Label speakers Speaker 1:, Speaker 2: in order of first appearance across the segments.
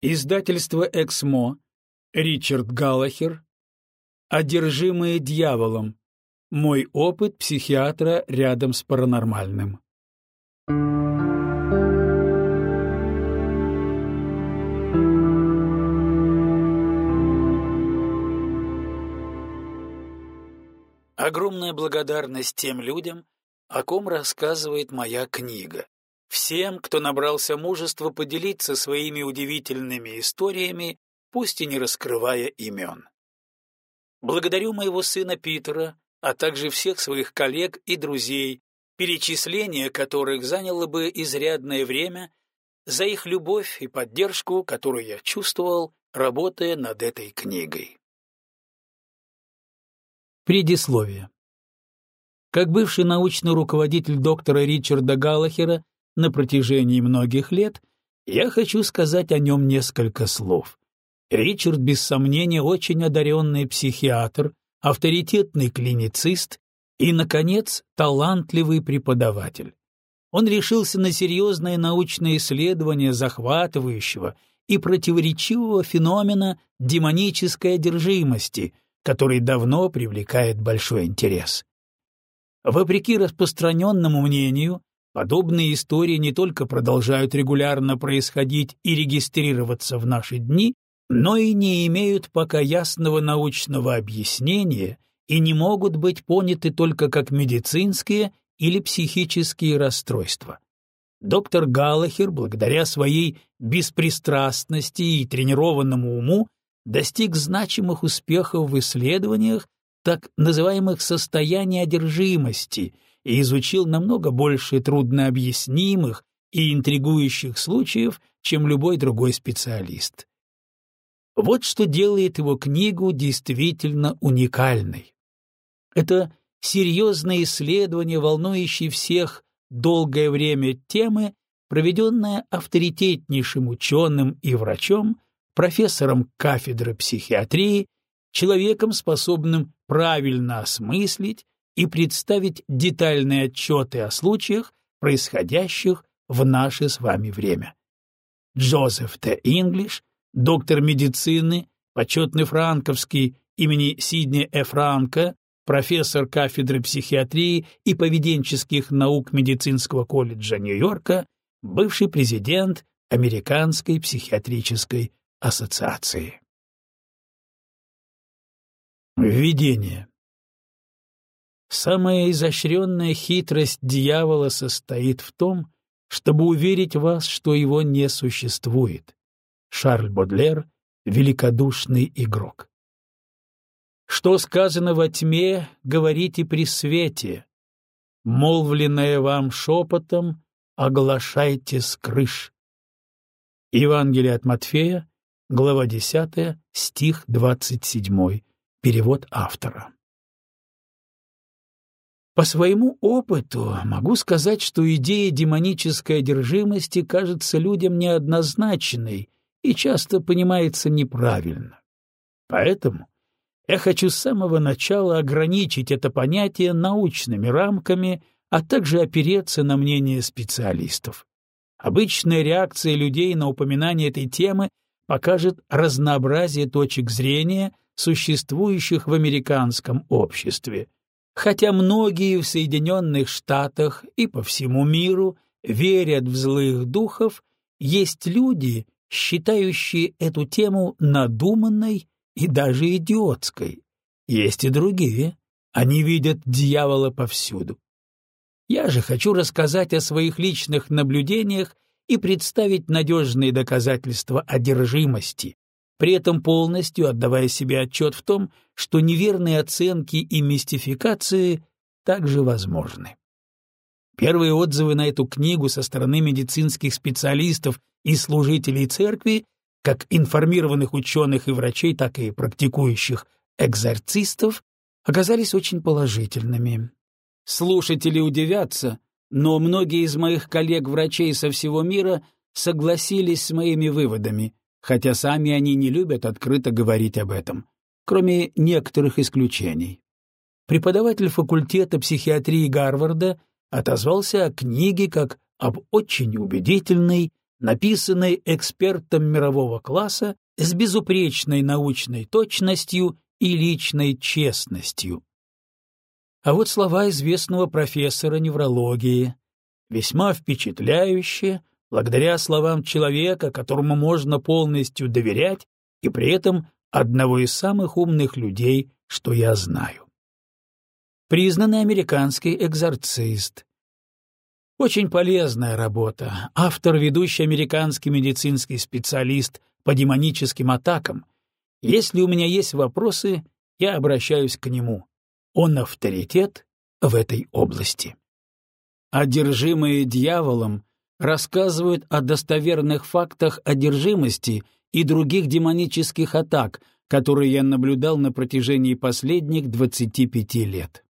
Speaker 1: Издательство «Эксмо», Ричард Галлахер, «Одержимые дьяволом. Мой опыт психиатра рядом с паранормальным». Огромная благодарность тем людям, о ком рассказывает моя книга. Всем, кто набрался мужества поделиться своими удивительными историями, пусть и не раскрывая имен. Благодарю моего сына Питера, а также всех своих коллег и друзей, перечисление которых заняло бы изрядное время, за их любовь и поддержку, которую я чувствовал, работая над этой книгой. Предисловие. Как бывший научный руководитель доктора Ричарда Галлахера на протяжении многих лет, я хочу сказать о нем несколько слов. Ричард, без сомнения, очень одаренный психиатр, авторитетный клиницист и, наконец, талантливый преподаватель. Он решился на серьезное научное исследование захватывающего и противоречивого феномена демонической одержимости, который давно привлекает большой интерес. Вопреки распространенному мнению, Подобные истории не только продолжают регулярно происходить и регистрироваться в наши дни, но и не имеют пока ясного научного объяснения и не могут быть поняты только как медицинские или психические расстройства. Доктор Галлахер, благодаря своей беспристрастности и тренированному уму, достиг значимых успехов в исследованиях так называемых состояний одержимости — и изучил намного больше труднообъяснимых и интригующих случаев, чем любой другой специалист. Вот что делает его книгу действительно уникальной. Это серьезное исследование, волнующее всех долгое время темы, проведенное авторитетнейшим ученым и врачом, профессором кафедры психиатрии, человеком, способным правильно осмыслить и представить детальные отчеты о случаях, происходящих в наше с вами время. Джозеф Т. Инглиш, доктор медицины, почетный франковский имени Сидни Э. Франка, профессор кафедры психиатрии и поведенческих наук медицинского колледжа Нью-Йорка, бывший президент Американской психиатрической ассоциации. Введение. Самая изощренная хитрость дьявола состоит в том, чтобы уверить вас, что его не существует. Шарль Бодлер — великодушный игрок. Что сказано во тьме, говорите при свете. Молвленное вам шепотом, оглашайте с крыш. Евангелие от Матфея, глава 10, стих 27, перевод автора. По своему опыту могу сказать, что идея демонической одержимости кажется людям неоднозначной и часто понимается неправильно. Поэтому я хочу с самого начала ограничить это понятие научными рамками, а также опереться на мнение специалистов. Обычная реакция людей на упоминание этой темы покажет разнообразие точек зрения, существующих в американском обществе — Хотя многие в Соединенных Штатах и по всему миру верят в злых духов, есть люди, считающие эту тему надуманной и даже идиотской. Есть и другие. Они видят дьявола повсюду. Я же хочу рассказать о своих личных наблюдениях и представить надежные доказательства одержимости, при этом полностью отдавая себе отчет в том, что неверные оценки и мистификации также возможны. Первые отзывы на эту книгу со стороны медицинских специалистов и служителей церкви, как информированных ученых и врачей, так и практикующих экзорцистов, оказались очень положительными. Слушатели удивятся, но многие из моих коллег-врачей со всего мира согласились с моими выводами, хотя сами они не любят открыто говорить об этом, кроме некоторых исключений. Преподаватель факультета психиатрии Гарварда отозвался о книге как об очень убедительной написанной экспертом мирового класса с безупречной научной точностью и личной честностью. А вот слова известного профессора неврологии, весьма впечатляющие, благодаря словам человека, которому можно полностью доверять, и при этом одного из самых умных людей, что я знаю. Признанный американский экзорцист. Очень полезная работа. Автор, ведущий американский медицинский специалист по демоническим атакам. Если у меня есть вопросы, я обращаюсь к нему. Он авторитет в этой области. Одержимые дьяволом рассказывают о достоверных фактах одержимости и других демонических атак, которые я наблюдал на протяжении последних 25 лет.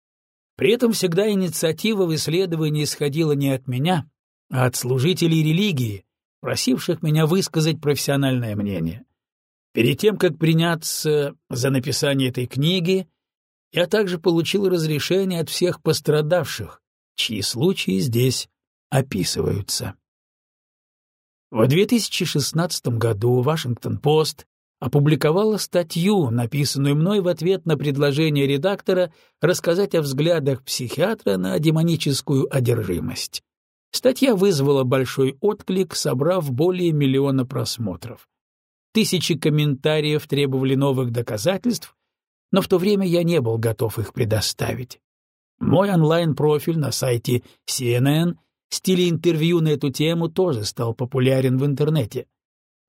Speaker 1: При этом всегда инициатива в исследовании исходила не от меня, а от служителей религии, просивших меня высказать профессиональное мнение. Перед тем, как приняться за написание этой книги, я также получил разрешение от всех пострадавших, чьи случаи здесь описываются. В 2016 году «Вашингтон-Пост» опубликовала статью, написанную мной в ответ на предложение редактора рассказать о взглядах психиатра на демоническую одержимость. Статья вызвала большой отклик, собрав более миллиона просмотров. Тысячи комментариев требовали новых доказательств, но в то время я не был готов их предоставить. Мой онлайн-профиль на сайте CNN в стиле интервью на эту тему тоже стал популярен в интернете.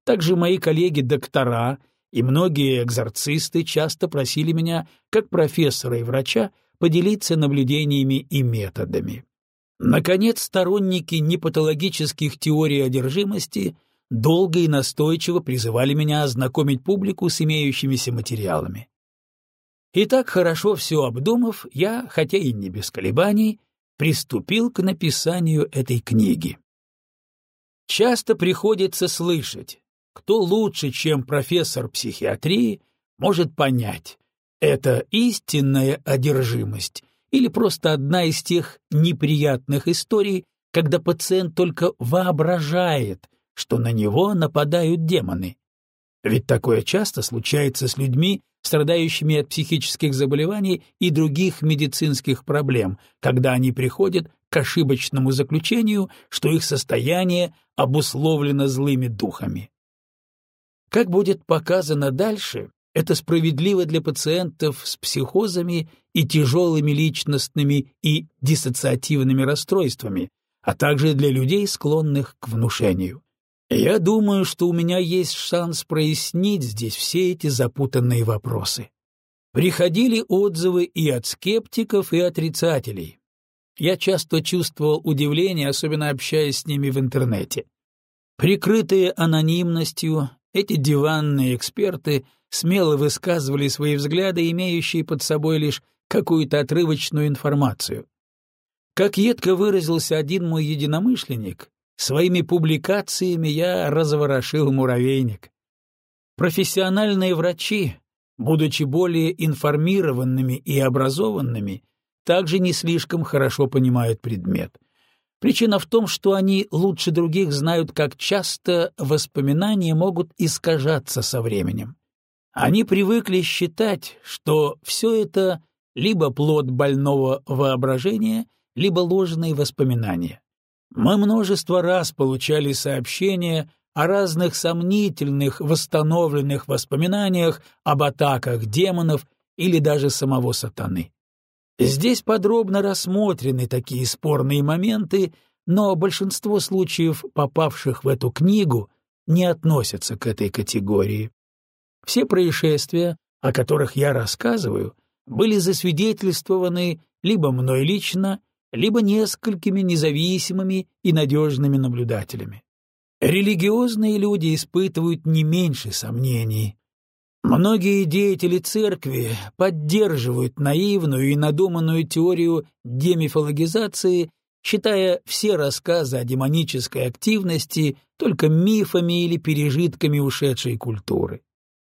Speaker 1: Также мои коллеги-доктора и многие экзорцисты часто просили меня, как профессора и врача, поделиться наблюдениями и методами. Наконец, сторонники непатологических теорий одержимости долго и настойчиво призывали меня ознакомить публику с имеющимися материалами. И так хорошо все обдумав, я, хотя и не без колебаний, приступил к написанию этой книги. Часто приходится слышать, кто лучше, чем профессор психиатрии, может понять, это истинная одержимость или просто одна из тех неприятных историй, когда пациент только воображает, что на него нападают демоны. Ведь такое часто случается с людьми, страдающими от психических заболеваний и других медицинских проблем, когда они приходят к ошибочному заключению, что их состояние обусловлено злыми духами. Как будет показано дальше, это справедливо для пациентов с психозами и тяжелыми личностными и диссоциативными расстройствами, а также для людей, склонных к внушению. Я думаю, что у меня есть шанс прояснить здесь все эти запутанные вопросы. Приходили отзывы и от скептиков, и отрицателей. Я часто чувствовал удивление, особенно общаясь с ними в интернете. Прикрытые анонимностью, эти диванные эксперты смело высказывали свои взгляды, имеющие под собой лишь какую-то отрывочную информацию. Как едко выразился один мой единомышленник, Своими публикациями я разворошил муравейник. Профессиональные врачи, будучи более информированными и образованными, также не слишком хорошо понимают предмет. Причина в том, что они лучше других знают, как часто воспоминания могут искажаться со временем. Они привыкли считать, что все это либо плод больного воображения, либо ложные воспоминания. Мы множество раз получали сообщения о разных сомнительных восстановленных воспоминаниях об атаках демонов или даже самого сатаны. Здесь подробно рассмотрены такие спорные моменты, но большинство случаев, попавших в эту книгу, не относятся к этой категории. Все происшествия, о которых я рассказываю, были засвидетельствованы либо мной лично, либо несколькими независимыми и надежными наблюдателями. Религиозные люди испытывают не меньше сомнений. Многие деятели церкви поддерживают наивную и надуманную теорию демифологизации, считая все рассказы о демонической активности только мифами или пережитками ушедшей культуры.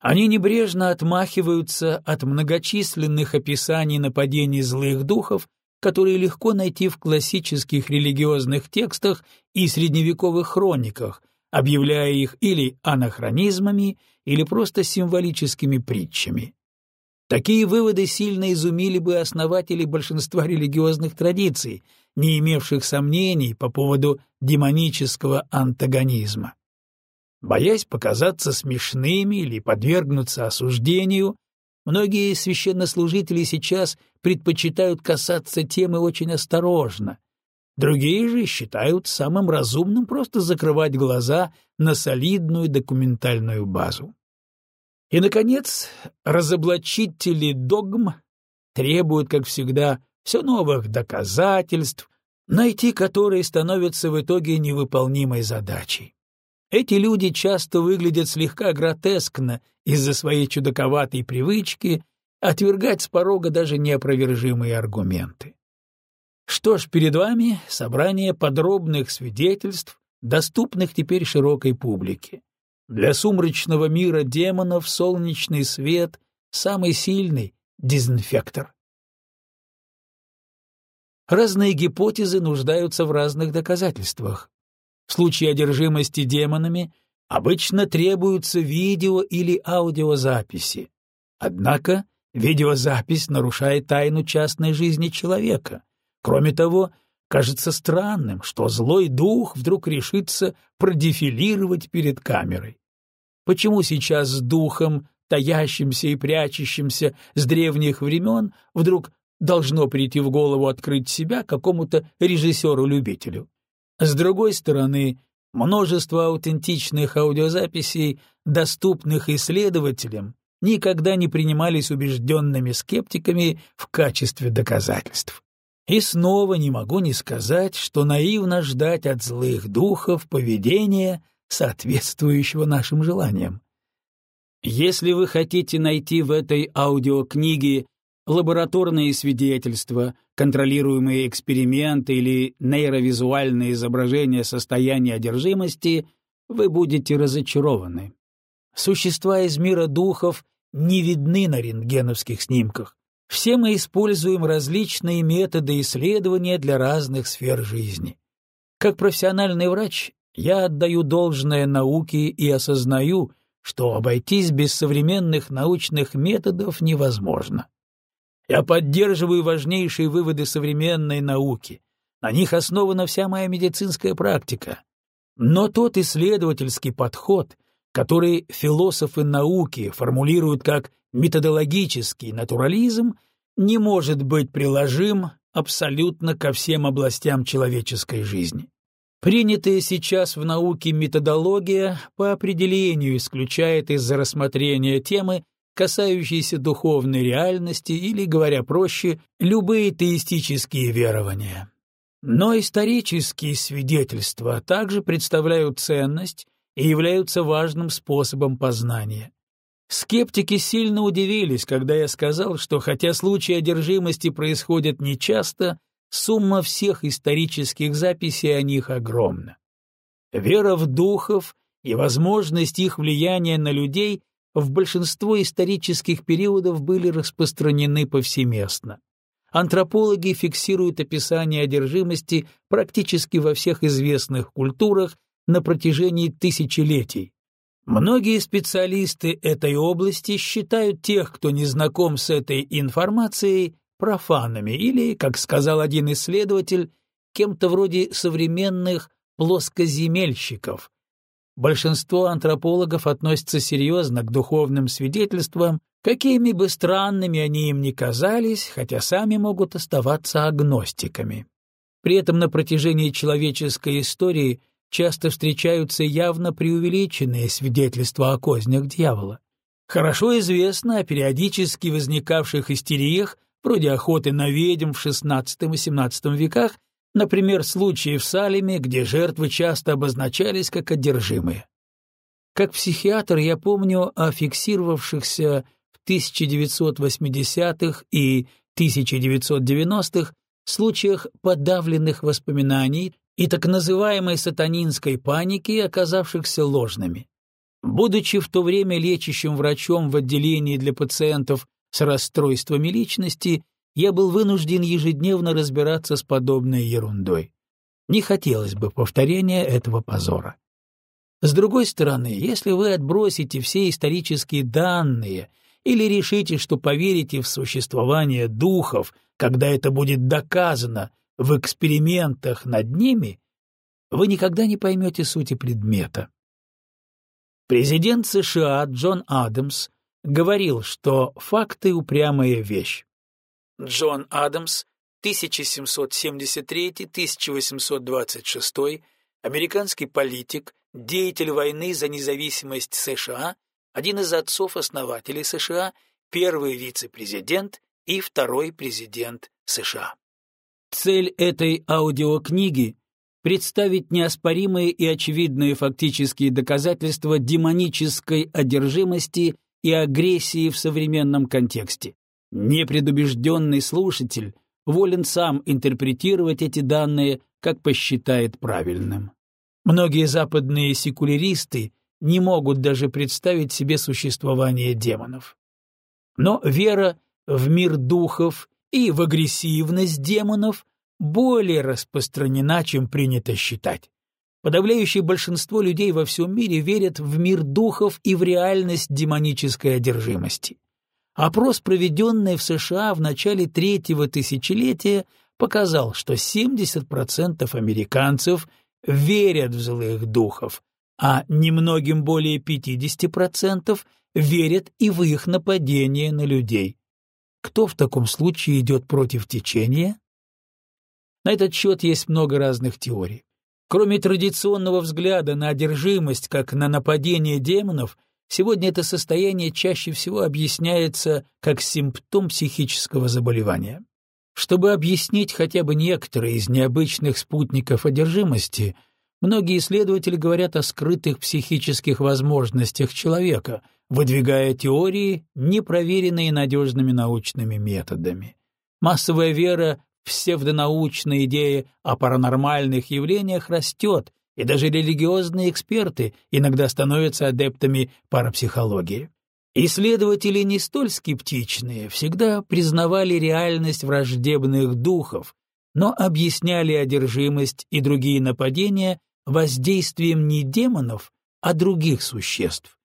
Speaker 1: Они небрежно отмахиваются от многочисленных описаний нападений злых духов которые легко найти в классических религиозных текстах и средневековых хрониках, объявляя их или анахронизмами, или просто символическими притчами. Такие выводы сильно изумили бы основателей большинства религиозных традиций, не имевших сомнений по поводу демонического антагонизма. Боясь показаться смешными или подвергнуться осуждению, многие священнослужители сейчас предпочитают касаться темы очень осторожно. Другие же считают самым разумным просто закрывать глаза на солидную документальную базу. И, наконец, разоблачители догм требуют, как всегда, все новых доказательств, найти которые становится в итоге невыполнимой задачей. Эти люди часто выглядят слегка гротескно из-за своей чудаковатой привычки отвергать с порога даже неопровержимые аргументы. Что ж, перед вами собрание подробных свидетельств, доступных теперь широкой публике. Для сумрачного мира демонов солнечный свет — самый сильный дезинфектор. Разные гипотезы нуждаются в разных доказательствах. В случае одержимости демонами обычно требуются видео или аудиозаписи. Однако видеозапись нарушает тайну частной жизни человека. Кроме того, кажется странным, что злой дух вдруг решится продефилировать перед камерой. Почему сейчас с духом, таящимся и прячущимся с древних времен, вдруг должно прийти в голову открыть себя какому-то режиссеру-любителю? С другой стороны, множество аутентичных аудиозаписей, доступных исследователям, никогда не принимались убежденными скептиками в качестве доказательств. И снова не могу не сказать, что наивно ждать от злых духов поведения, соответствующего нашим желаниям. Если вы хотите найти в этой аудиокниге лабораторные свидетельства, контролируемые эксперименты или нейровизуальные изображения состояния одержимости, вы будете разочарованы. Существа из мира духов не видны на рентгеновских снимках, все мы используем различные методы исследования для разных сфер жизни. Как профессиональный врач я отдаю должное науке и осознаю, что обойтись без современных научных методов невозможно. Я поддерживаю важнейшие выводы современной науки. На них основана вся моя медицинская практика. Но тот исследовательский подход, который философы науки формулируют как методологический натурализм не может быть приложим абсолютно ко всем областям человеческой жизни. Принятая сейчас в науке методология по определению исключает из-за рассмотрения темы, касающейся духовной реальности или, говоря проще, любые теистические верования. Но исторические свидетельства также представляют ценность и являются важным способом познания. Скептики сильно удивились, когда я сказал, что хотя случаи одержимости происходят нечасто, сумма всех исторических записей о них огромна. Вера в духов и возможность их влияния на людей в большинство исторических периодов были распространены повсеместно. Антропологи фиксируют описание одержимости практически во всех известных культурах на протяжении тысячелетий, Многие специалисты этой области считают тех, кто не знаком с этой информацией, профанами или, как сказал один исследователь, кем-то вроде современных плоскоземельщиков. Большинство антропологов относятся серьезно к духовным свидетельствам, какими бы странными они им ни казались, хотя сами могут оставаться агностиками. При этом на протяжении человеческой истории – часто встречаются явно преувеличенные свидетельства о кознях дьявола. Хорошо известно о периодически возникавших истериях, вроде охоты на ведьм в XVI и XVII веках, например, случаи в Салеме, где жертвы часто обозначались как одержимые. Как психиатр я помню о фиксировавшихся в 1980-х и 1990-х случаях подавленных воспоминаний, и так называемой сатанинской паники, оказавшихся ложными. Будучи в то время лечащим врачом в отделении для пациентов с расстройствами личности, я был вынужден ежедневно разбираться с подобной ерундой. Не хотелось бы повторения этого позора. С другой стороны, если вы отбросите все исторические данные или решите, что поверите в существование духов, когда это будет доказано в экспериментах над ними, вы никогда не поймете сути предмета. Президент США Джон Адамс говорил, что факты — упрямая вещь. Джон Адамс, 1773-1826, американский политик, деятель войны за независимость США, один из отцов-основателей США, первый вице-президент и второй президент США. Цель этой аудиокниги — представить неоспоримые и очевидные фактические доказательства демонической одержимости и агрессии в современном контексте. Непредубежденный слушатель волен сам интерпретировать эти данные, как посчитает правильным. Многие западные секуляристы не могут даже представить себе существование демонов. Но вера в мир духов и в агрессивность демонов более распространена, чем принято считать. Подавляющее большинство людей во всем мире верят в мир духов и в реальность демонической одержимости. Опрос, проведенный в США в начале третьего тысячелетия, показал, что 70% американцев верят в злых духов, а немногим более 50% верят и в их нападение на людей. Кто в таком случае идет против течения? На этот счет есть много разных теорий. Кроме традиционного взгляда на одержимость как на нападение демонов, сегодня это состояние чаще всего объясняется как симптом психического заболевания. Чтобы объяснить хотя бы некоторые из необычных спутников одержимости, многие исследователи говорят о скрытых психических возможностях человека, выдвигая теории, не проверенные надежными научными методами. Массовая вера псевдонаучная идея о паранормальных явлениях растет, и даже религиозные эксперты иногда становятся адептами парапсихологии. Исследователи не столь скептичные всегда признавали реальность враждебных духов, но объясняли одержимость и другие нападения воздействием не демонов, а других существ.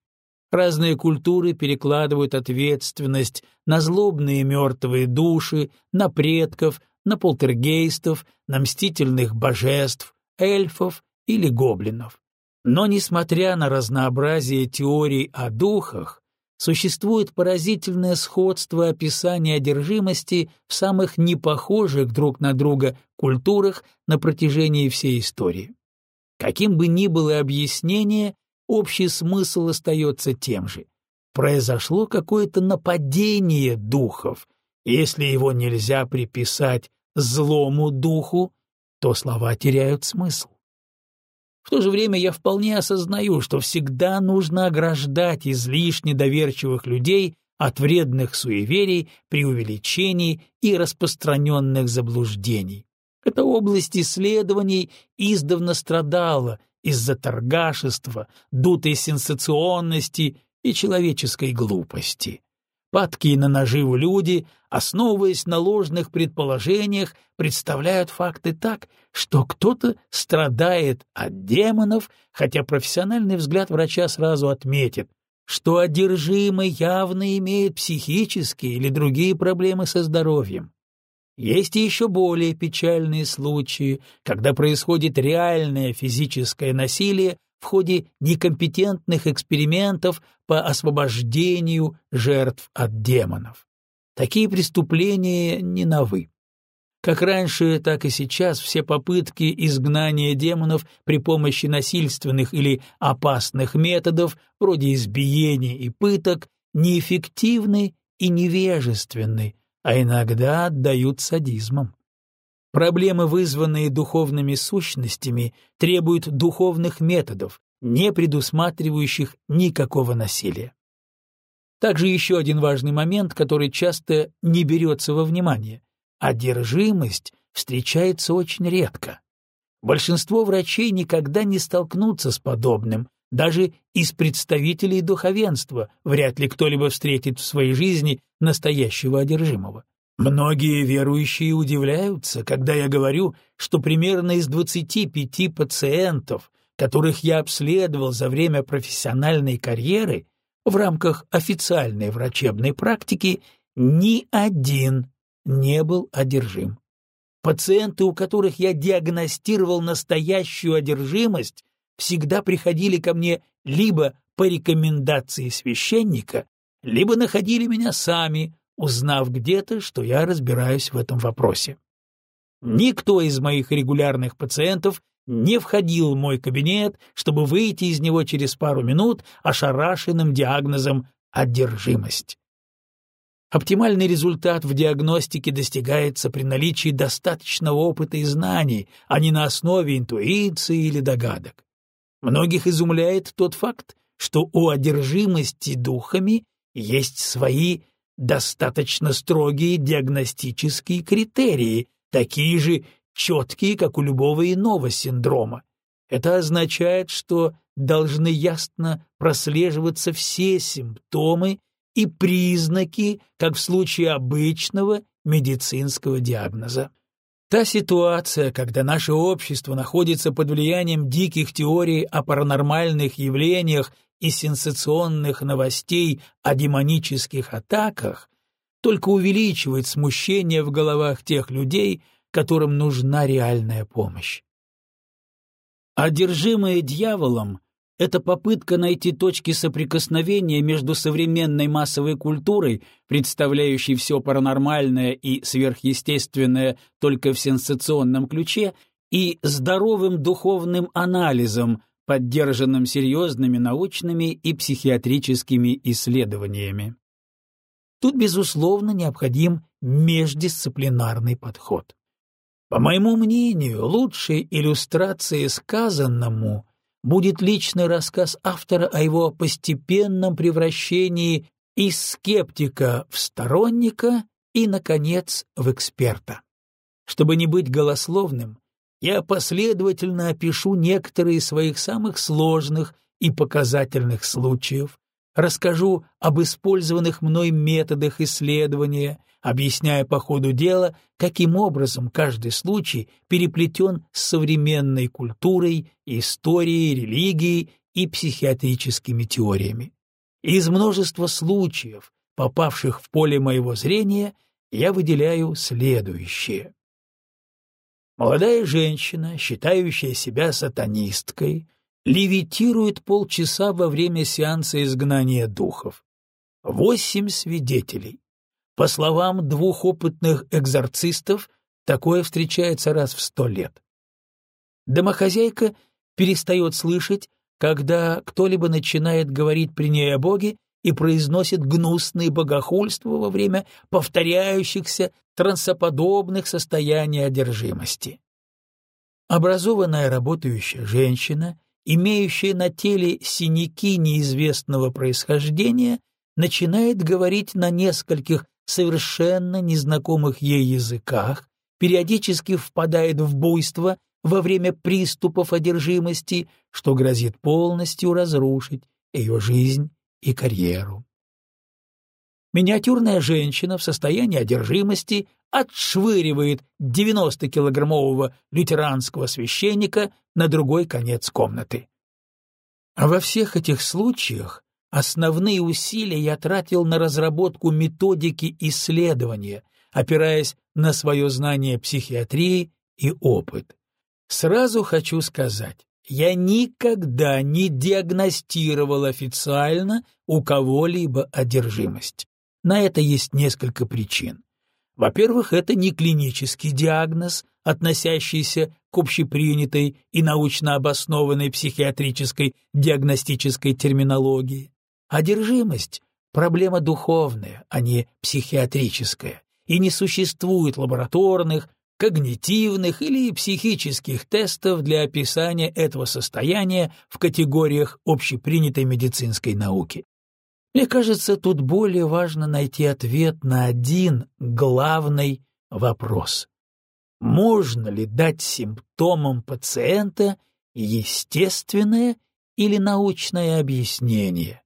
Speaker 1: Разные культуры перекладывают ответственность на злобные мертвые души, на предков, на полтергейстов, на мстительных божеств, эльфов или гоблинов. Но, несмотря на разнообразие теорий о духах, существует поразительное сходство описания одержимости в самых непохожих друг на друга культурах на протяжении всей истории. Каким бы ни было объяснение, общий смысл остается тем же. Произошло какое-то нападение духов, если его нельзя приписать злому духу, то слова теряют смысл. В то же время я вполне осознаю, что всегда нужно ограждать излишне доверчивых людей от вредных суеверий, преувеличений и распространенных заблуждений. Эта область исследований издавна страдала из-за торгашества, дутой сенсационности и человеческой глупости. Падкие на наживу люди, основываясь на ложных предположениях, представляют факты так, что кто-то страдает от демонов, хотя профессиональный взгляд врача сразу отметит, что одержимый явно имеет психические или другие проблемы со здоровьем. Есть и еще более печальные случаи, когда происходит реальное физическое насилие в ходе некомпетентных экспериментов по освобождению жертв от демонов. Такие преступления не новы. Как раньше, так и сейчас все попытки изгнания демонов при помощи насильственных или опасных методов, вроде избиений и пыток, неэффективны и невежественны, а иногда отдают садизмом. Проблемы, вызванные духовными сущностями, требуют духовных методов, не предусматривающих никакого насилия. Также еще один важный момент, который часто не берется во внимание. Одержимость встречается очень редко. Большинство врачей никогда не столкнутся с подобным, даже из представителей духовенства вряд ли кто-либо встретит в своей жизни настоящего одержимого. Многие верующие удивляются, когда я говорю, что примерно из 25 пациентов, которых я обследовал за время профессиональной карьеры, в рамках официальной врачебной практики, ни один не был одержим. Пациенты, у которых я диагностировал настоящую одержимость, всегда приходили ко мне либо по рекомендации священника, либо находили меня сами, узнав где-то, что я разбираюсь в этом вопросе. Никто из моих регулярных пациентов не входил в мой кабинет, чтобы выйти из него через пару минут ошарашенным диагнозом «одержимость». Оптимальный результат в диагностике достигается при наличии достаточного опыта и знаний, а не на основе интуиции или догадок. Многих изумляет тот факт, что у одержимости духами есть свои достаточно строгие диагностические критерии, такие же четкие, как у любого иного синдрома. Это означает, что должны ясно прослеживаться все симптомы и признаки, как в случае обычного медицинского диагноза. Та ситуация, когда наше общество находится под влиянием диких теорий о паранормальных явлениях и сенсационных новостей о демонических атаках, только увеличивает смущение в головах тех людей, которым нужна реальная помощь. Одержимые дьяволом — это попытка найти точки соприкосновения между современной массовой культурой, представляющей все паранормальное и сверхъестественное только в сенсационном ключе, и здоровым духовным анализом, поддержанным серьезными научными и психиатрическими исследованиями. Тут, безусловно, необходим междисциплинарный подход. По моему мнению, лучшей иллюстрацией сказанному будет личный рассказ автора о его постепенном превращении из скептика в сторонника и, наконец, в эксперта. Чтобы не быть голословным, я последовательно опишу некоторые из своих самых сложных и показательных случаев, расскажу об использованных мной методах исследования, объясняя по ходу дела, каким образом каждый случай переплетен с современной культурой, историей, религией и психиатрическими теориями. Из множества случаев, попавших в поле моего зрения, я выделяю следующее. Молодая женщина, считающая себя сатанисткой, левитирует полчаса во время сеанса изгнания духов. Восемь свидетелей. По словам двух опытных экзорцистов, такое встречается раз в сто лет. Домохозяйка перестает слышать, когда кто-либо начинает говорить при ней о Боге и произносит гнусные богохульства во время повторяющихся трансоподобных состояний одержимости. Образованная работающая женщина — имеющая на теле синяки неизвестного происхождения, начинает говорить на нескольких совершенно незнакомых ей языках, периодически впадает в буйство во время приступов одержимости, что грозит полностью разрушить ее жизнь и карьеру. Миниатюрная женщина в состоянии одержимости отшвыривает 90-килограммового лютеранского священника на другой конец комнаты. А во всех этих случаях основные усилия я тратил на разработку методики исследования, опираясь на свое знание психиатрии и опыт. Сразу хочу сказать, я никогда не диагностировал официально у кого-либо одержимость. На это есть несколько причин. Во-первых, это не клинический диагноз, относящийся к общепринятой и научно обоснованной психиатрической диагностической терминологии. Одержимость — проблема духовная, а не психиатрическая, и не существует лабораторных, когнитивных или психических тестов для описания этого состояния в категориях общепринятой медицинской науки. Мне кажется, тут более важно найти ответ на один главный вопрос. Можно ли дать симптомам пациента естественное или научное объяснение?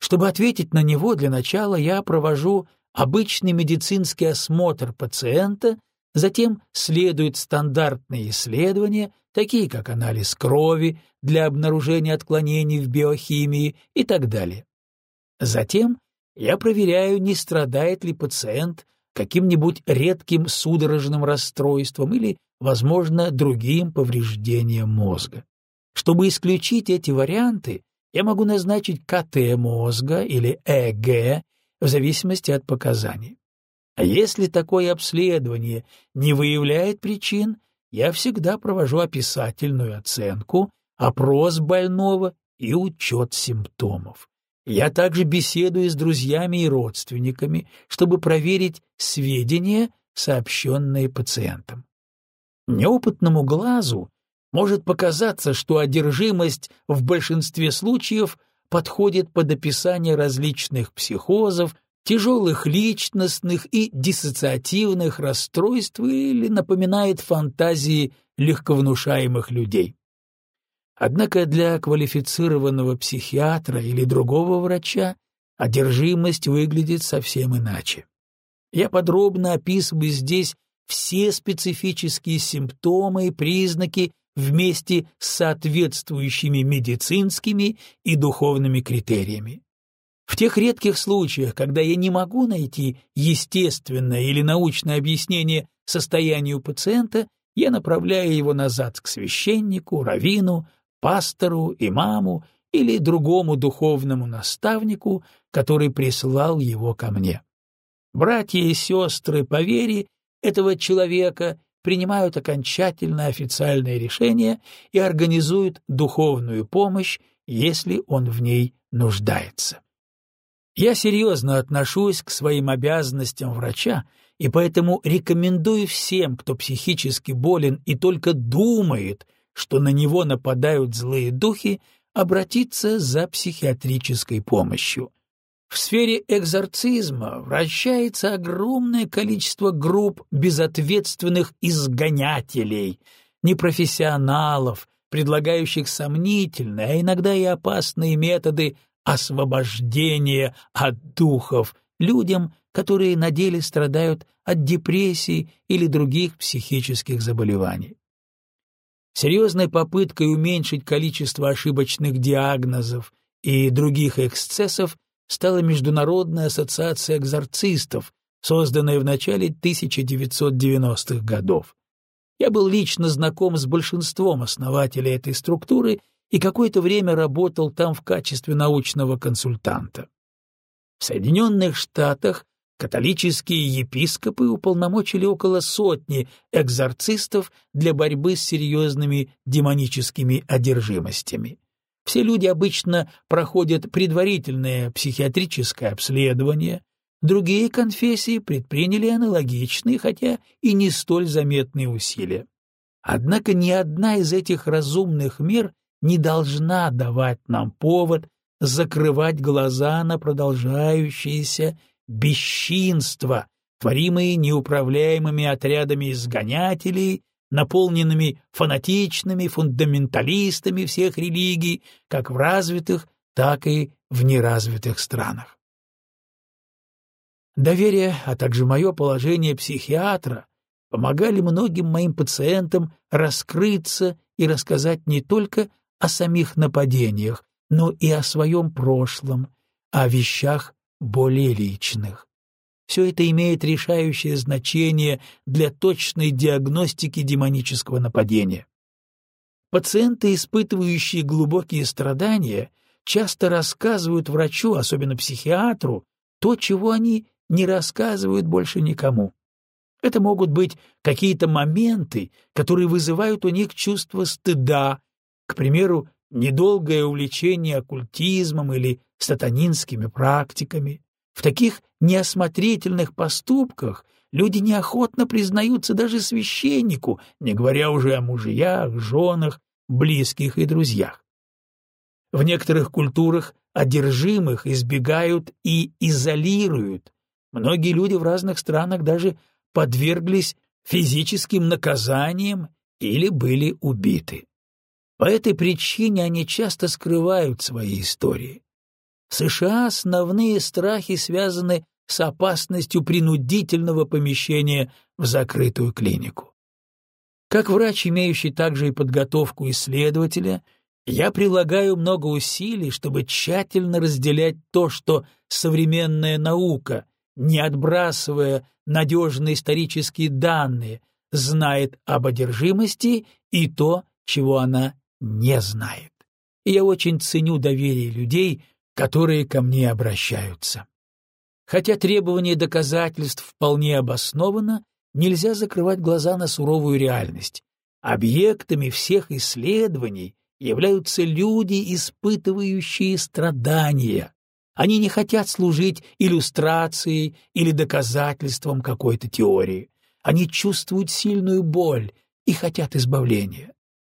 Speaker 1: Чтобы ответить на него, для начала я провожу обычный медицинский осмотр пациента Затем следуют стандартные исследования, такие как анализ крови для обнаружения отклонений в биохимии и так далее. Затем я проверяю, не страдает ли пациент каким-нибудь редким судорожным расстройством или, возможно, другим повреждением мозга. Чтобы исключить эти варианты, я могу назначить КТ мозга или ЭГ в зависимости от показаний. А если такое обследование не выявляет причин, я всегда провожу описательную оценку, опрос больного и учет симптомов. Я также беседую с друзьями и родственниками, чтобы проверить сведения, сообщенные пациентам. Неопытному глазу может показаться, что одержимость в большинстве случаев подходит под описание различных психозов, тяжелых личностных и диссоциативных расстройств или напоминает фантазии легковнушаемых людей. Однако для квалифицированного психиатра или другого врача одержимость выглядит совсем иначе. Я подробно описываю здесь все специфические симптомы и признаки вместе с соответствующими медицинскими и духовными критериями. В тех редких случаях, когда я не могу найти естественное или научное объяснение состоянию пациента, я направляю его назад к священнику, раввину, пастору, имаму или другому духовному наставнику, который прислал его ко мне. Братья и сестры по вере этого человека принимают окончательное официальное решение и организуют духовную помощь, если он в ней нуждается. Я серьезно отношусь к своим обязанностям врача и поэтому рекомендую всем, кто психически болен и только думает, что на него нападают злые духи, обратиться за психиатрической помощью. В сфере экзорцизма вращается огромное количество групп безответственных изгонятелей, непрофессионалов, предлагающих сомнительные, а иногда и опасные методы освобождения от духов людям, которые на деле страдают от депрессий или других психических заболеваний. Серьезной попыткой уменьшить количество ошибочных диагнозов и других эксцессов стала Международная ассоциация экзорцистов, созданная в начале 1990-х годов. Я был лично знаком с большинством основателей этой структуры и какое-то время работал там в качестве научного консультанта. В Соединенных Штатах Католические епископы уполномочили около сотни экзорцистов для борьбы с серьезными демоническими одержимостями. Все люди обычно проходят предварительное психиатрическое обследование, другие конфессии предприняли аналогичные, хотя и не столь заметные усилия. Однако ни одна из этих разумных мер не должна давать нам повод закрывать глаза на продолжающиеся бесчинства, творимые неуправляемыми отрядами изгонятелей, наполненными фанатичными фундаменталистами всех религий, как в развитых, так и в неразвитых странах. Доверие, а также мое положение психиатра помогали многим моим пациентам раскрыться и рассказать не только о самих нападениях, но и о своем прошлом, о вещах более личных. Все это имеет решающее значение для точной диагностики демонического нападения. Пациенты, испытывающие глубокие страдания, часто рассказывают врачу, особенно психиатру, то, чего они не рассказывают больше никому. Это могут быть какие-то моменты, которые вызывают у них чувство стыда, к примеру, недолгое увлечение оккультизмом или сатанинскими практиками. В таких неосмотрительных поступках люди неохотно признаются даже священнику, не говоря уже о мужьях, женах, близких и друзьях. В некоторых культурах одержимых избегают и изолируют. Многие люди в разных странах даже подверглись физическим наказаниям или были убиты. По этой причине они часто скрывают свои истории. В США основные страхи связаны с опасностью принудительного помещения в закрытую клинику. Как врач, имеющий также и подготовку исследователя, я прилагаю много усилий, чтобы тщательно разделять то, что современная наука, не отбрасывая надежные исторические данные, знает об одержимости, и то, чего она не знает. И я очень ценю доверие людей, которые ко мне обращаются. Хотя требование доказательств вполне обосновано, нельзя закрывать глаза на суровую реальность. Объектами всех исследований являются люди, испытывающие страдания. Они не хотят служить иллюстрацией или доказательством какой-то теории. Они чувствуют сильную боль и хотят избавления.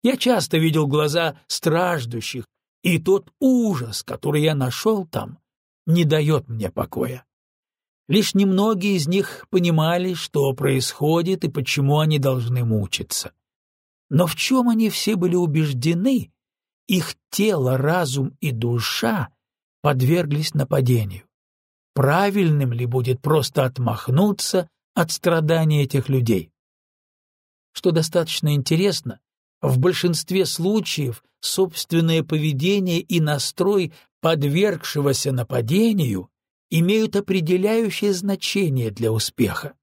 Speaker 1: Я часто видел глаза страждущих, и тот ужас, который я нашел там, не дает мне покоя. Лишь немногие из них понимали, что происходит и почему они должны мучиться. Но в чем они все были убеждены, их тело, разум и душа подверглись нападению. Правильным ли будет просто отмахнуться от страданий этих людей? Что достаточно интересно, в большинстве случаев собственное поведение и настрой подвергшегося нападению имеют определяющее значение для успеха.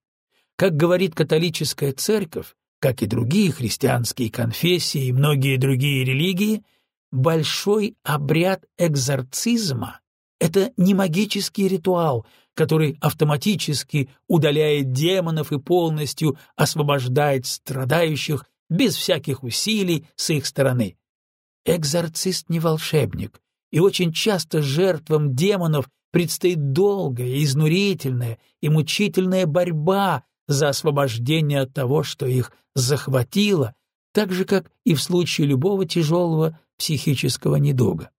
Speaker 1: Как говорит католическая церковь, как и другие христианские конфессии и многие другие религии, большой обряд экзорцизма — это не магический ритуал, который автоматически удаляет демонов и полностью освобождает страдающих без всяких усилий с их стороны. Экзорцист не волшебник, и очень часто жертвам демонов предстоит долгая, изнурительная и мучительная борьба за освобождение от того, что их захватило, так же, как и в случае любого тяжелого психического недуга.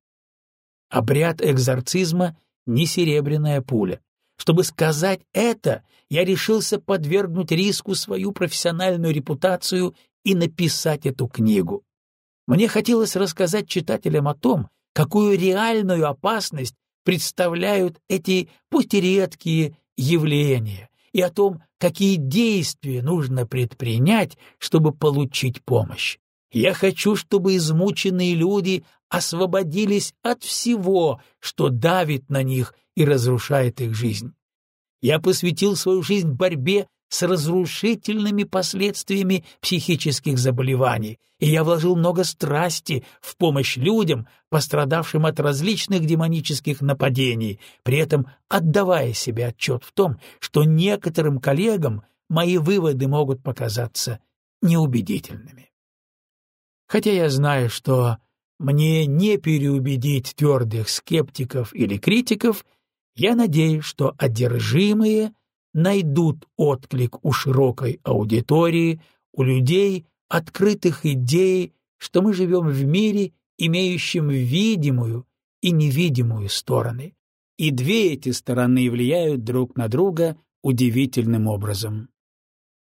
Speaker 1: Обряд экзорцизма — не серебряная пуля. Чтобы сказать это, я решился подвергнуть риску свою профессиональную репутацию и написать эту книгу. Мне хотелось рассказать читателям о том, какую реальную опасность представляют эти пусть и редкие явления и о том, какие действия нужно предпринять, чтобы получить помощь. Я хочу, чтобы измученные люди освободились от всего, что давит на них и разрушает их жизнь. Я посвятил свою жизнь борьбе с разрушительными последствиями психических заболеваний, и я вложил много страсти в помощь людям, пострадавшим от различных демонических нападений, при этом отдавая себе отчет в том, что некоторым коллегам мои выводы могут показаться неубедительными. Хотя я знаю, что мне не переубедить твердых скептиков или критиков, я надеюсь, что одержимые — найдут отклик у широкой аудитории, у людей, открытых идей, что мы живем в мире, имеющем видимую и невидимую стороны. И две эти стороны влияют друг на друга удивительным образом.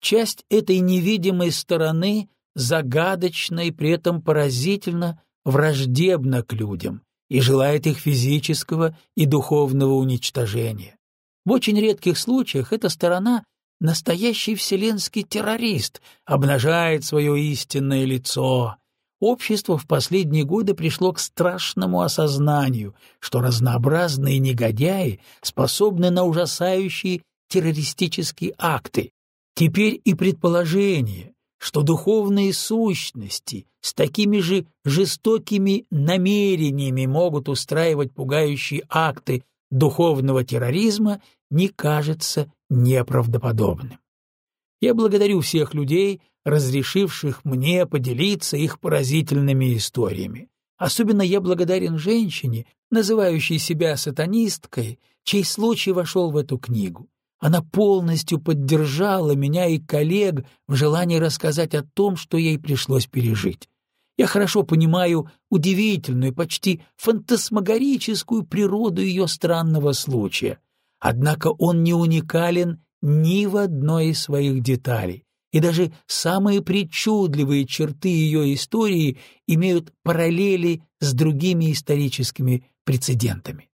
Speaker 1: Часть этой невидимой стороны загадочна и при этом поразительно враждебна к людям и желает их физического и духовного уничтожения. В очень редких случаях эта сторона — настоящий вселенский террорист, обнажает свое истинное лицо. Общество в последние годы пришло к страшному осознанию, что разнообразные негодяи способны на ужасающие террористические акты. Теперь и предположение, что духовные сущности с такими же жестокими намерениями могут устраивать пугающие акты духовного терроризма не кажется неправдоподобным. Я благодарю всех людей, разрешивших мне поделиться их поразительными историями. Особенно я благодарен женщине, называющей себя сатанисткой, чей случай вошел в эту книгу. Она полностью поддержала меня и коллег в желании рассказать о том, что ей пришлось пережить. Я хорошо понимаю удивительную, почти фантасмагорическую природу ее странного случая. Однако он не уникален ни в одной из своих деталей, и даже самые причудливые черты ее истории имеют параллели с другими историческими прецедентами.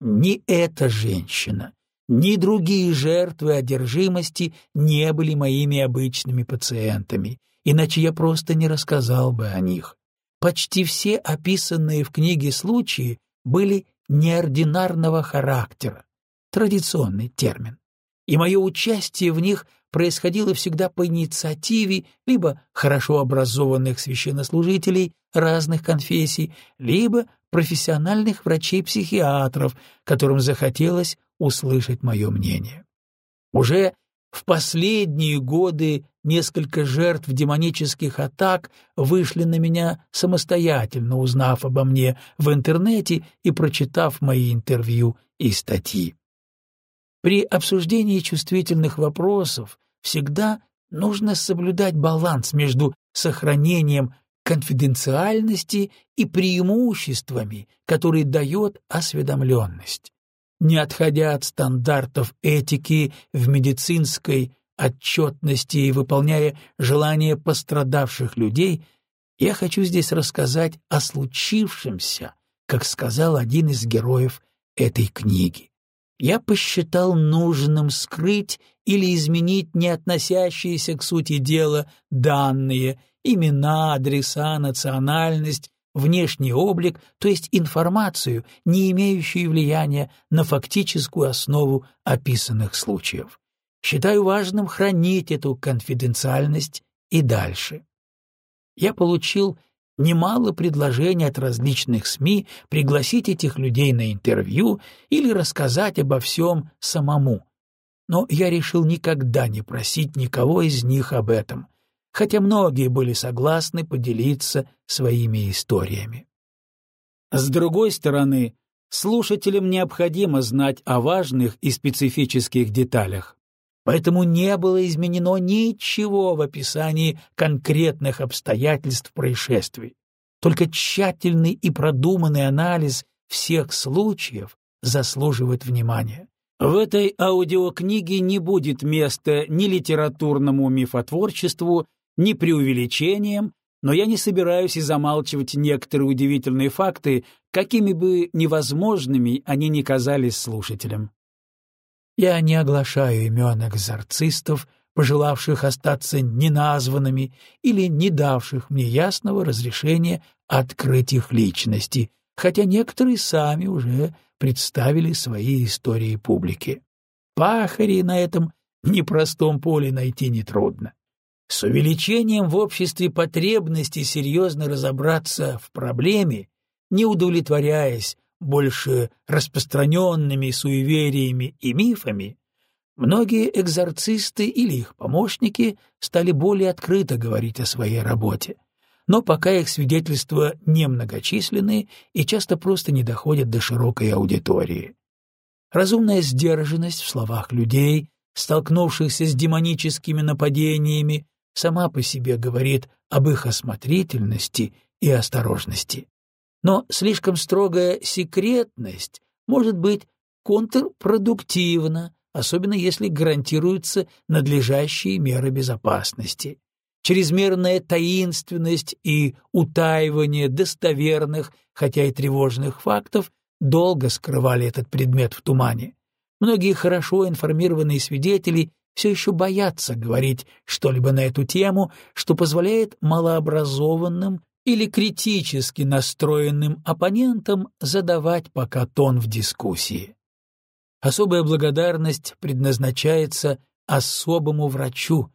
Speaker 1: Ни эта женщина, ни другие жертвы одержимости не были моими обычными пациентами, иначе я просто не рассказал бы о них. Почти все описанные в книге случаи были неординарного характера, традиционный термин, и мое участие в них происходило всегда по инициативе либо хорошо образованных священнослужителей разных конфессий, либо профессиональных врачей-психиатров, которым захотелось услышать мое мнение. Уже в последние годы несколько жертв демонических атак вышли на меня самостоятельно, узнав обо мне в интернете и прочитав мои интервью и статьи. При обсуждении чувствительных вопросов всегда нужно соблюдать баланс между сохранением конфиденциальности и преимуществами, которые дает осведомленность. Не отходя от стандартов этики в медицинской отчетности и выполняя желания пострадавших людей, я хочу здесь рассказать о случившемся, как сказал один из героев этой книги я посчитал нужным скрыть или изменить не относящиеся к сути дела данные, имена, адреса, национальность, внешний облик, то есть информацию, не имеющую влияния на фактическую основу описанных случаев. Считаю важным хранить эту конфиденциальность и дальше. Я получил немало предложений от различных СМИ пригласить этих людей на интервью или рассказать обо всем самому. Но я решил никогда не просить никого из них об этом, хотя многие были согласны поделиться своими историями. С другой стороны, слушателям необходимо знать о важных и специфических деталях. Поэтому не было изменено ничего в описании конкретных обстоятельств происшествий. Только тщательный и продуманный анализ всех случаев заслуживает внимания. В этой аудиокниге не будет места ни литературному мифотворчеству, ни преувеличениям, но я не собираюсь и замалчивать некоторые удивительные факты, какими бы невозможными они ни казались слушателям. Я не оглашаю имен экзорцистов, пожелавших остаться неназванными или не давших мне ясного разрешения открыть их личности, хотя некоторые сами уже представили свои истории публике. Пахари на этом непростом поле найти нетрудно. С увеличением в обществе потребности серьезно разобраться в проблеме, не удовлетворяясь больше распространенными суевериями и мифами, многие экзорцисты или их помощники стали более открыто говорить о своей работе. Но пока их свидетельства немногочисленны и часто просто не доходят до широкой аудитории. Разумная сдержанность в словах людей, столкнувшихся с демоническими нападениями, сама по себе говорит об их осмотрительности и осторожности. Но слишком строгая секретность может быть контрпродуктивна, особенно если гарантируются надлежащие меры безопасности. Чрезмерная таинственность и утаивание достоверных, хотя и тревожных фактов долго скрывали этот предмет в тумане. Многие хорошо информированные свидетели все еще боятся говорить что-либо на эту тему, что позволяет малообразованным или критически настроенным оппонентам задавать пока тон в дискуссии. Особая благодарность предназначается особому врачу,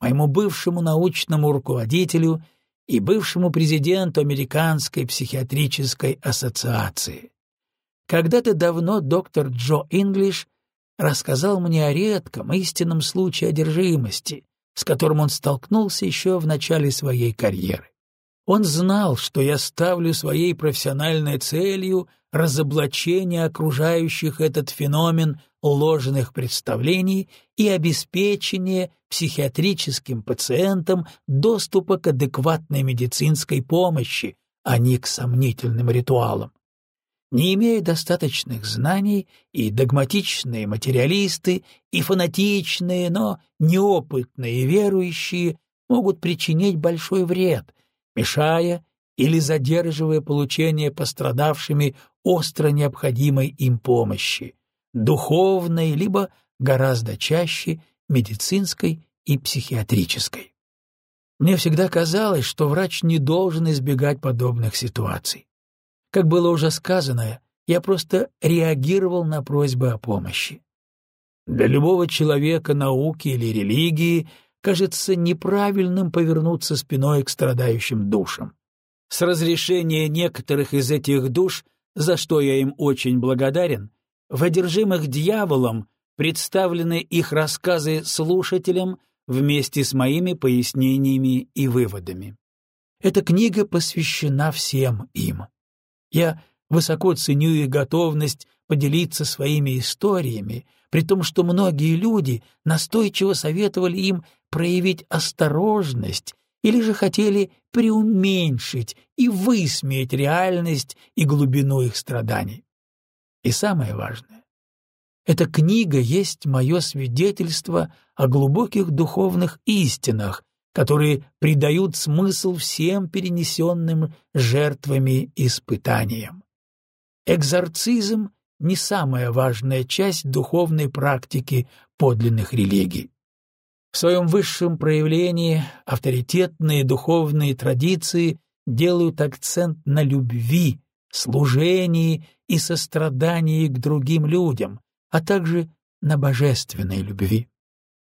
Speaker 1: моему бывшему научному руководителю и бывшему президенту Американской психиатрической ассоциации. Когда-то давно доктор Джо Инглиш рассказал мне о редком истинном случае одержимости, с которым он столкнулся еще в начале своей карьеры. Он знал, что я ставлю своей профессиональной целью разоблачение окружающих этот феномен ложных представлений и обеспечение психиатрическим пациентам доступа к адекватной медицинской помощи, а не к сомнительным ритуалам. Не имея достаточных знаний, и догматичные материалисты, и фанатичные, но неопытные верующие могут причинить большой вред, мешая или задерживая получение пострадавшими остро необходимой им помощи, духовной, либо гораздо чаще медицинской и психиатрической. Мне всегда казалось, что врач не должен избегать подобных ситуаций. Как было уже сказано, я просто реагировал на просьбы о помощи. Для любого человека науки или религии кажется неправильным повернуться спиной к страдающим душам. С разрешения некоторых из этих душ, за что я им очень благодарен, в «Одержимых дьяволом» представлены их рассказы слушателям вместе с моими пояснениями и выводами. Эта книга посвящена всем им. Я высоко ценю их готовность поделиться своими историями, при том, что многие люди настойчиво советовали им проявить осторожность или же хотели преуменьшить и высмеять реальность и глубину их страданий. И самое важное, эта книга есть мое свидетельство о глубоких духовных истинах, которые придают смысл всем перенесенным жертвами испытаниям. Экзорцизм — не самая важная часть духовной практики подлинных религий. В своем высшем проявлении авторитетные духовные традиции делают акцент на любви, служении и сострадании к другим людям, а также на божественной любви.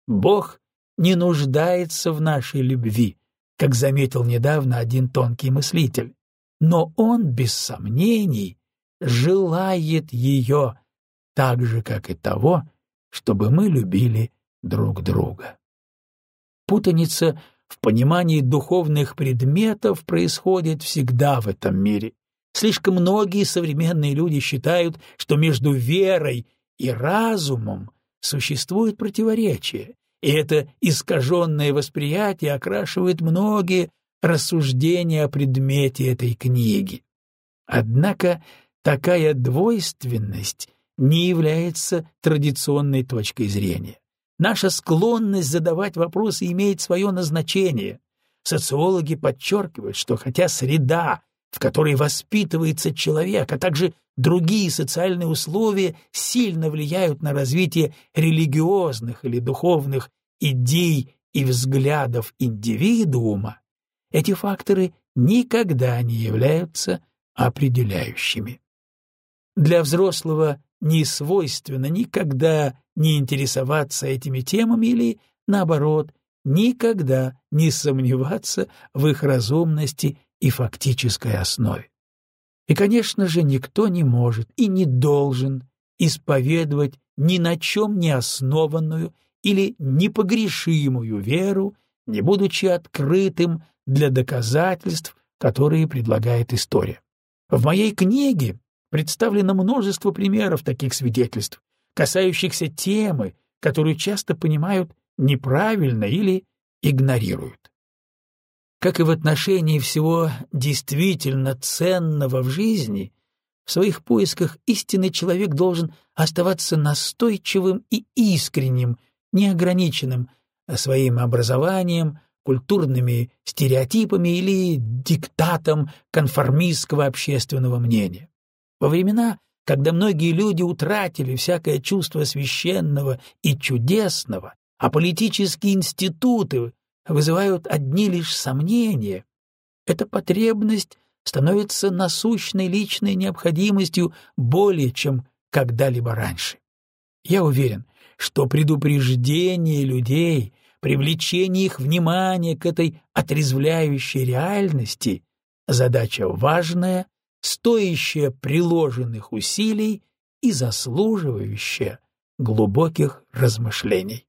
Speaker 1: Бог не нуждается в нашей любви, как заметил недавно один тонкий мыслитель, но Он, без сомнений, желает ее так же, как и того, чтобы мы любили друг друга. Путаница в понимании духовных предметов происходит всегда в этом мире. Слишком многие современные люди считают, что между верой и разумом существует противоречие, и это искаженное восприятие окрашивает многие рассуждения о предмете этой книги. Однако такая двойственность не является традиционной точкой зрения. Наша склонность задавать вопросы имеет свое назначение. Социологи подчеркивают, что хотя среда, в которой воспитывается человек, а также другие социальные условия сильно влияют на развитие религиозных или духовных идей и взглядов индивидуума, эти факторы никогда не являются определяющими. Для взрослого не свойственно никогда не интересоваться этими темами или, наоборот, никогда не сомневаться в их разумности и фактической основе. И, конечно же, никто не может и не должен исповедовать ни на чем не основанную или непогрешимую веру, не будучи открытым для доказательств, которые предлагает история. В моей книге представлено множество примеров таких свидетельств, касающихся темы, которую часто понимают неправильно или игнорируют. Как и в отношении всего действительно ценного в жизни, в своих поисках истинный человек должен оставаться настойчивым и искренним, неограниченным своим образованием, культурными стереотипами или диктатом конформистского общественного мнения. Во времена, когда многие люди утратили всякое чувство священного и чудесного, а политические институты вызывают одни лишь сомнения, эта потребность становится насущной личной необходимостью более чем когда-либо раньше. Я уверен, что предупреждение людей, привлечение их внимания к этой отрезвляющей реальности — задача важная, стоящая приложенных усилий и заслуживающая глубоких размышлений.